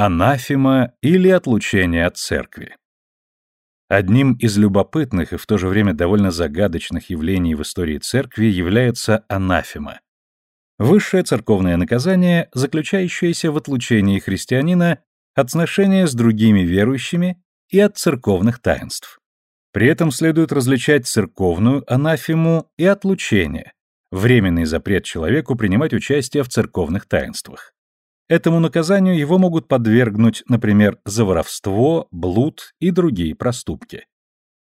Анафема или отлучение от церкви. Одним из любопытных и в то же время довольно загадочных явлений в истории церкви является анафема. Высшее церковное наказание, заключающееся в отлучении христианина от сношения с другими верующими и от церковных таинств. При этом следует различать церковную анафему и отлучение, временный запрет человеку принимать участие в церковных таинствах. Этому наказанию его могут подвергнуть, например, за воровство, блуд и другие проступки.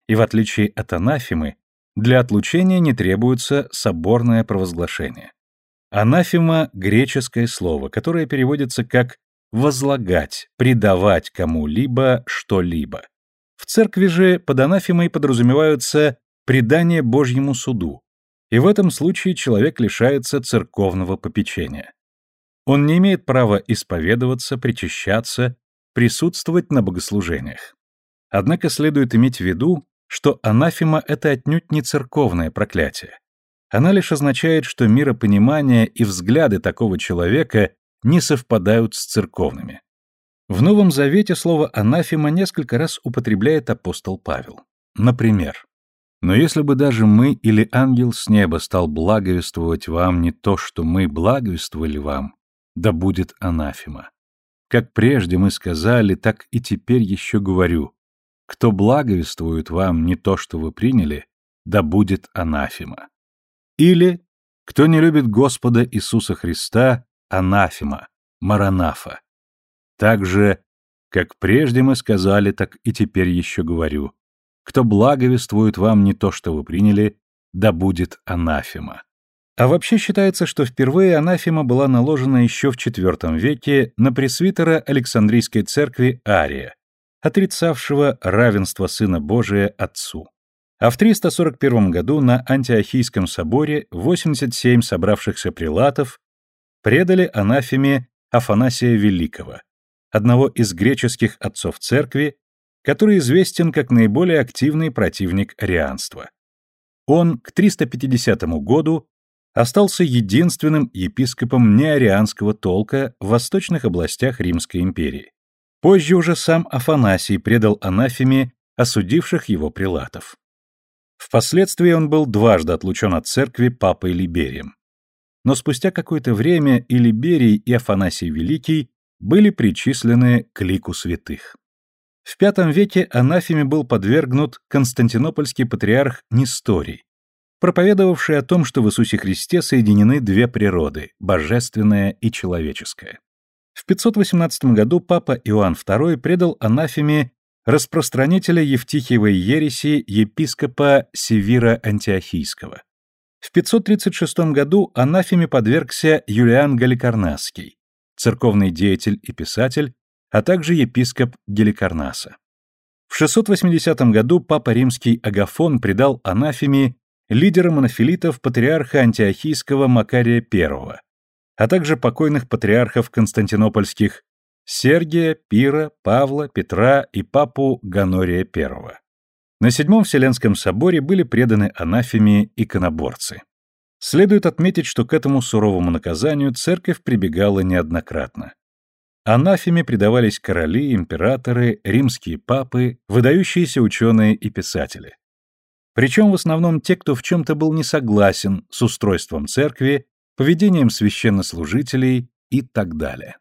И в отличие от анафемы, для отлучения не требуется соборное провозглашение. Анафема – греческое слово, которое переводится как «возлагать», «предавать кому-либо что-либо». В церкви же под анафемой подразумеваются предание Божьему суду, и в этом случае человек лишается церковного попечения. Он не имеет права исповедоваться, причащаться, присутствовать на богослужениях. Однако следует иметь в виду, что анафема — это отнюдь не церковное проклятие. Она лишь означает, что миропонимание и взгляды такого человека не совпадают с церковными. В Новом Завете слово «анафема» несколько раз употребляет апостол Павел. Например, «Но если бы даже мы или ангел с неба стал благовествовать вам не то, что мы благовествовали вам, да будет анафема. Как прежде мы сказали, так и теперь еще говорю. Кто благовествует вам не то, что вы приняли, да будет анафема. Или, кто не любит Господа Иисуса Христа, анафема, маранафа. Так же, как прежде мы сказали, так и теперь еще говорю. Кто благовествует вам не то, что вы приняли, да будет анафема. А вообще считается, что впервые анафема была наложена еще в IV веке на пресвитера Александрийской церкви Ария, отрицавшего равенство Сына Божия Отцу. А в 341 году на Антиохийском соборе 87 собравшихся прилатов предали анафеме Афанасия Великого, одного из греческих отцов церкви, который известен как наиболее активный противник арианства. Он к 350 году остался единственным епископом неарианского толка в восточных областях Римской империи. Позже уже сам Афанасий предал анафеме осудивших его прилатов. Впоследствии он был дважды отлучен от церкви папой Либерием. Но спустя какое-то время и Либерий, и Афанасий Великий были причислены к лику святых. В V веке анафеме был подвергнут константинопольский патриарх Несторий, проповедовавший о том, что в Иисусе Христе соединены две природы – божественная и человеческая. В 518 году папа Иоанн II предал анафеме распространителя Евтихиевой ереси епископа Севира Антиохийского. В 536 году анафеме подвергся Юлиан Галикарнасский, церковный деятель и писатель, а также епископ Геликарнаса. В 680 году папа римский Агафон предал анафеме лидера монофилитов патриарха антиохийского Макария I, а также покойных патриархов константинопольских Сергия, Пира, Павла, Петра и папу Ганория I. На Седьмом Вселенском соборе были преданы анафеме иконоборцы. Следует отметить, что к этому суровому наказанию церковь прибегала неоднократно. Анафеме предавались короли, императоры, римские папы, выдающиеся ученые и писатели. Причем в основном те, кто в чем-то был не согласен с устройством церкви, поведением священнослужителей и так далее.